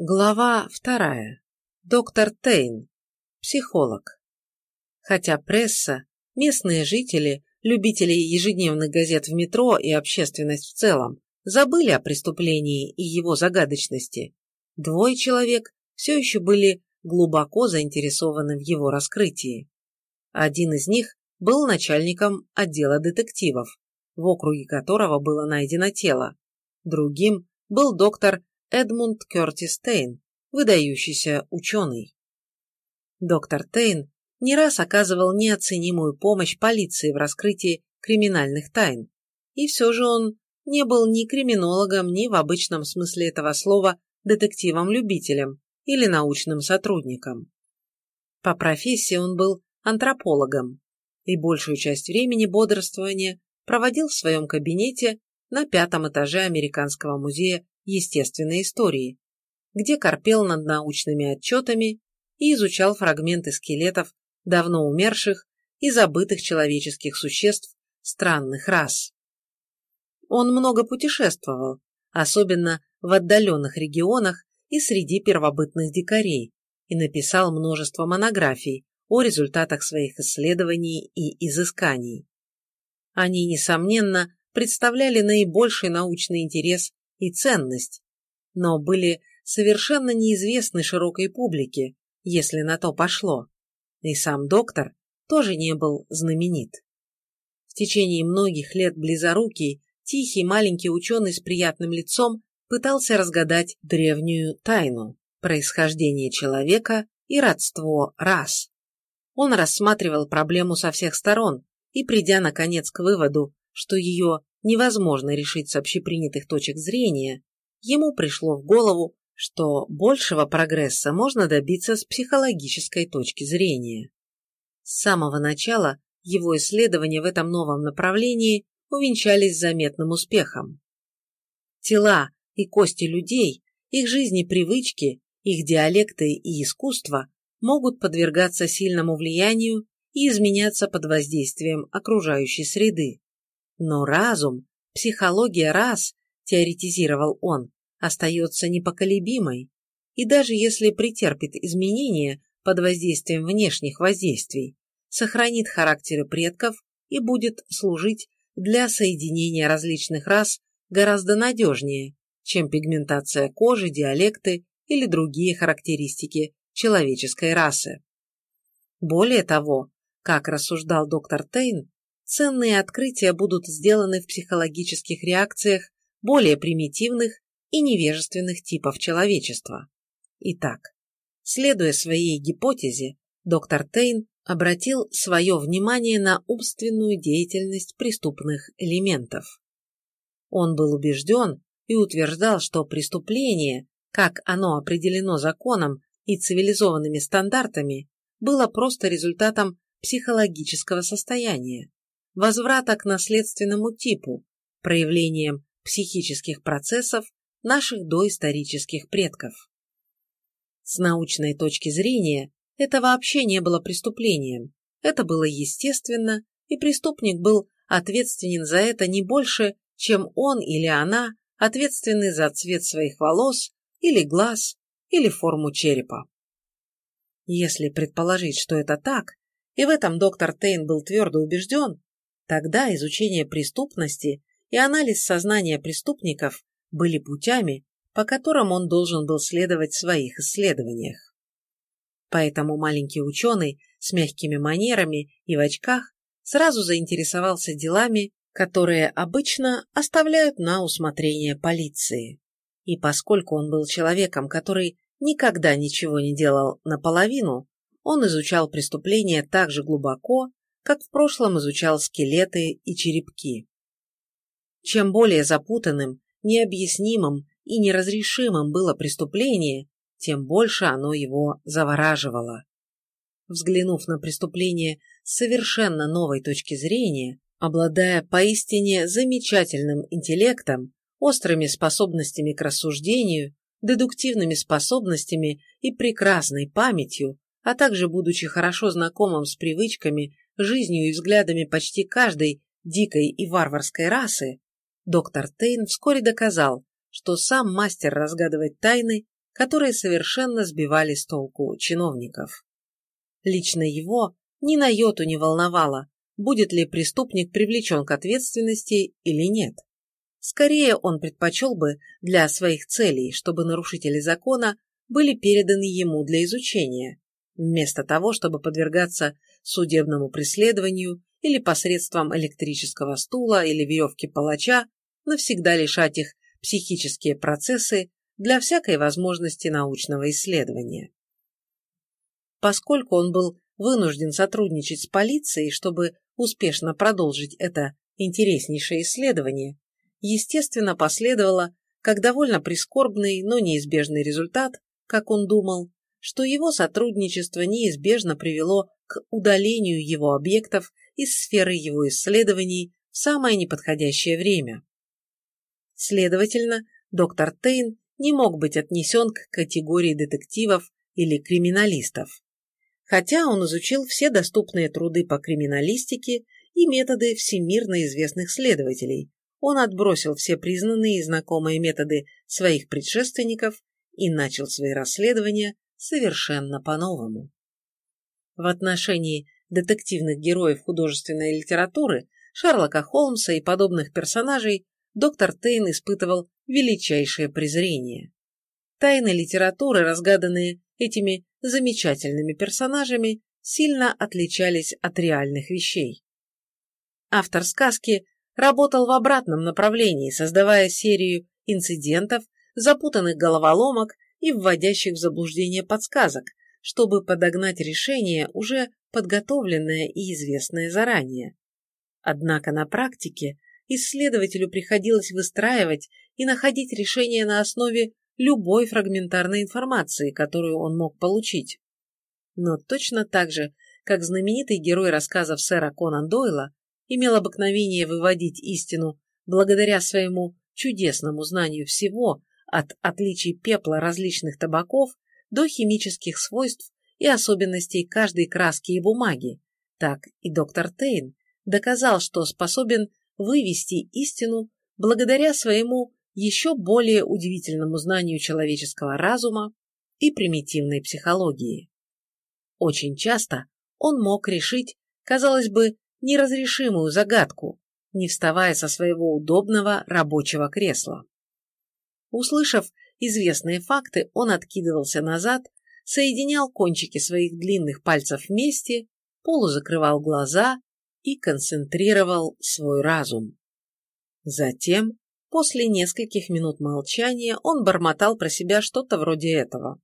Глава вторая. Доктор Тейн. Психолог. Хотя пресса, местные жители, любители ежедневных газет в метро и общественность в целом забыли о преступлении и его загадочности, двое человек все еще были глубоко заинтересованы в его раскрытии. Один из них был начальником отдела детективов, в округе которого было найдено тело. Другим был доктор Эдмунд Кертис Тейн, выдающийся ученый. Доктор Тейн не раз оказывал неоценимую помощь полиции в раскрытии криминальных тайн, и все же он не был ни криминологом, ни в обычном смысле этого слова детективом-любителем или научным сотрудником. По профессии он был антропологом и большую часть времени бодрствования проводил в своем кабинете на пятом этаже Американского музея естественной истории, где корпел над научными отчетами и изучал фрагменты скелетов давно умерших и забытых человеческих существ странных рас. Он много путешествовал, особенно в отдаленных регионах и среди первобытных дикарей, и написал множество монографий о результатах своих исследований и изысканий. Они, несомненно, представляли наибольший научный интерес и ценность, но были совершенно неизвестны широкой публике, если на то пошло. И сам доктор тоже не был знаменит. В течение многих лет близорукий, тихий маленький ученый с приятным лицом пытался разгадать древнюю тайну происхождения человека и родство рас. Он рассматривал проблему со всех сторон и, придя наконец к выводу, что ее невозможно решить с общепринятых точек зрения, ему пришло в голову, что большего прогресса можно добиться с психологической точки зрения. С самого начала его исследования в этом новом направлении увенчались заметным успехом. Тела и кости людей, их жизни привычки, их диалекты и искусство могут подвергаться сильному влиянию и изменяться под воздействием окружающей среды. Но разум, психология рас, теоретизировал он, остается непоколебимой, и даже если претерпит изменения под воздействием внешних воздействий, сохранит характеры предков и будет служить для соединения различных рас гораздо надежнее, чем пигментация кожи, диалекты или другие характеристики человеческой расы. Более того, как рассуждал доктор Тейн, ценные открытия будут сделаны в психологических реакциях более примитивных и невежественных типов человечества. Итак, следуя своей гипотезе, доктор Тейн обратил свое внимание на умственную деятельность преступных элементов. Он был убежден и утверждал, что преступление, как оно определено законом и цивилизованными стандартами, было просто результатом психологического состояния, возврата к наследственному типу, проявлением психических процессов наших доисторических предков. С научной точки зрения это вообще не было преступлением, это было естественно, и преступник был ответственен за это не больше, чем он или она ответственны за цвет своих волос или глаз или форму черепа. Если предположить, что это так, и в этом доктор Тейн был твердо убежден, тогда изучение преступности и анализ сознания преступников были путями, по которым он должен был следовать в своих исследованиях. Поэтому маленький ученый с мягкими манерами и в очках сразу заинтересовался делами, которые обычно оставляют на усмотрение полиции. И поскольку он был человеком, который никогда ничего не делал наполовину, он изучал преступления так же глубоко, как в прошлом изучал скелеты и черепки. Чем более запутанным, необъяснимым и неразрешимым было преступление, тем больше оно его завораживало. Взглянув на преступление с совершенно новой точки зрения, обладая поистине замечательным интеллектом, острыми способностями к рассуждению, дедуктивными способностями и прекрасной памятью, а также будучи хорошо знакомым с привычками, жизнью и взглядами почти каждой дикой и варварской расы, доктор Тейн вскоре доказал, что сам мастер разгадывать тайны, которые совершенно сбивали с толку чиновников. Лично его ни на йоту не волновало, будет ли преступник привлечен к ответственности или нет. Скорее он предпочел бы для своих целей, чтобы нарушители закона были переданы ему для изучения, вместо того, чтобы подвергаться судебному преследованию или посредством электрического стула или веревки палача навсегда лишать их психические процессы для всякой возможности научного исследования. Поскольку он был вынужден сотрудничать с полицией, чтобы успешно продолжить это интереснейшее исследование, естественно, последовало как довольно прискорбный, но неизбежный результат, как он думал, что его сотрудничество неизбежно привело к удалению его объектов из сферы его исследований в самое неподходящее время. Следовательно, доктор Тейн не мог быть отнесен к категории детективов или криминалистов. Хотя он изучил все доступные труды по криминалистике и методы всемирно известных следователей, он отбросил все признанные и знакомые методы своих предшественников и начал свои расследования совершенно по-новому. В отношении детективных героев художественной литературы, Шерлока Холмса и подобных персонажей доктор Тейн испытывал величайшее презрение. Тайны литературы, разгаданные этими замечательными персонажами, сильно отличались от реальных вещей. Автор сказки работал в обратном направлении, создавая серию инцидентов, запутанных головоломок и вводящих в заблуждение подсказок, чтобы подогнать решение, уже подготовленное и известное заранее. Однако на практике исследователю приходилось выстраивать и находить решение на основе любой фрагментарной информации, которую он мог получить. Но точно так же, как знаменитый герой рассказов сэра Конан Дойла имел обыкновение выводить истину благодаря своему чудесному знанию всего, от отличий пепла различных табаков до химических свойств и особенностей каждой краски и бумаги, так и доктор Тейн доказал, что способен вывести истину благодаря своему еще более удивительному знанию человеческого разума и примитивной психологии. Очень часто он мог решить, казалось бы, неразрешимую загадку, не вставая со своего удобного рабочего кресла. Услышав известные факты, он откидывался назад, соединял кончики своих длинных пальцев вместе, полузакрывал глаза и концентрировал свой разум. Затем, после нескольких минут молчания, он бормотал про себя что-то вроде этого.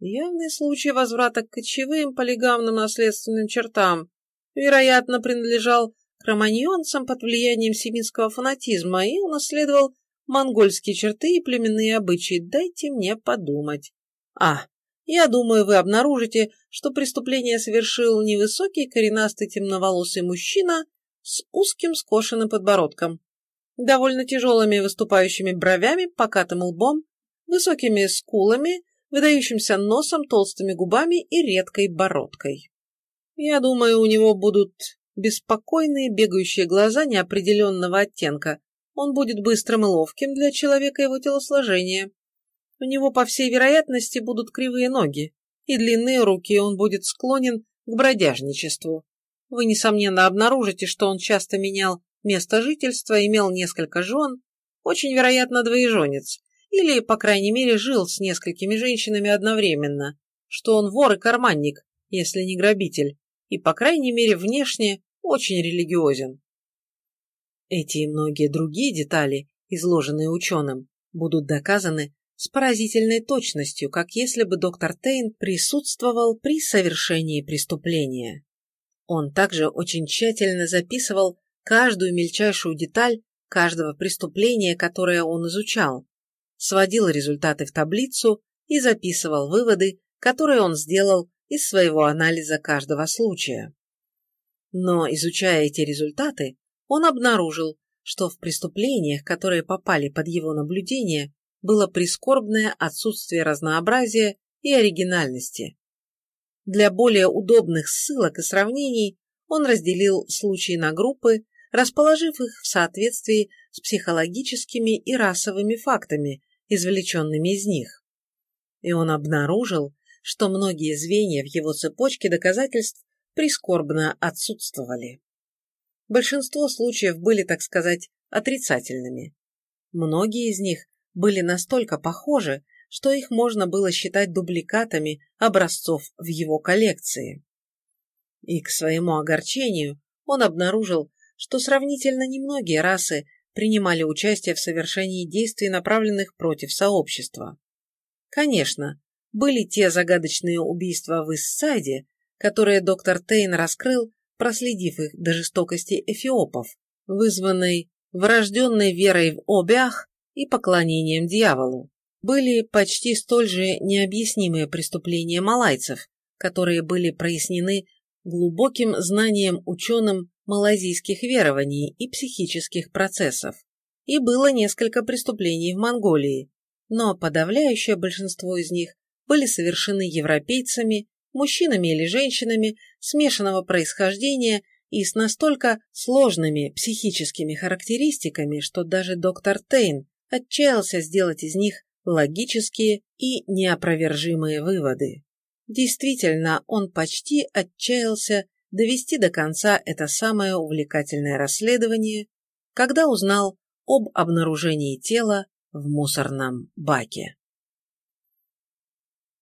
Явный случай возврата к кочевым полигамным наследственным чертам, вероятно, принадлежал к романьонцам под влиянием семитского фанатизма и унаследовал монгольские черты и племенные обычаи. Дайте мне подумать. А, я думаю, вы обнаружите, что преступление совершил невысокий коренастый темноволосый мужчина с узким скошенным подбородком, довольно тяжелыми выступающими бровями, покатым лбом, высокими скулами, выдающимся носом, толстыми губами и редкой бородкой. Я думаю, у него будут беспокойные бегающие глаза неопределенного оттенка. Он будет быстрым и ловким для человека его телосложения. У него, по всей вероятности, будут кривые ноги и длинные руки, и он будет склонен к бродяжничеству. Вы, несомненно, обнаружите, что он часто менял место жительства, имел несколько жен, очень вероятно, двоеженец, или, по крайней мере, жил с несколькими женщинами одновременно, что он вор и карманник, если не грабитель, и, по крайней мере, внешне очень религиозен. Эти и многие другие детали, изложенные ученым, будут доказаны с поразительной точностью, как если бы доктор Тейн присутствовал при совершении преступления. Он также очень тщательно записывал каждую мельчайшую деталь каждого преступления, которое он изучал, сводил результаты в таблицу и записывал выводы, которые он сделал из своего анализа каждого случая. Но, изучая эти результаты, он обнаружил, что в преступлениях, которые попали под его наблюдение, было прискорбное отсутствие разнообразия и оригинальности. Для более удобных ссылок и сравнений он разделил случаи на группы, расположив их в соответствии с психологическими и расовыми фактами, извлеченными из них. И он обнаружил, что многие звенья в его цепочке доказательств прискорбно отсутствовали. Большинство случаев были, так сказать, отрицательными. Многие из них были настолько похожи, что их можно было считать дубликатами образцов в его коллекции. И к своему огорчению он обнаружил, что сравнительно немногие расы принимали участие в совершении действий, направленных против сообщества. Конечно, были те загадочные убийства в Иссайде, которые доктор Тейн раскрыл, проследив их до жестокости эфиопов, вызванной врожденной верой в обях и поклонением дьяволу. Были почти столь же необъяснимые преступления малайцев, которые были прояснены глубоким знанием ученым малайзийских верований и психических процессов. И было несколько преступлений в Монголии, но подавляющее большинство из них были совершены европейцами, мужчинами или женщинами смешанного происхождения и с настолько сложными психическими характеристиками, что даже доктор Тейн отчаялся сделать из них логические и неопровержимые выводы. Действительно, он почти отчаялся довести до конца это самое увлекательное расследование, когда узнал об обнаружении тела в мусорном баке.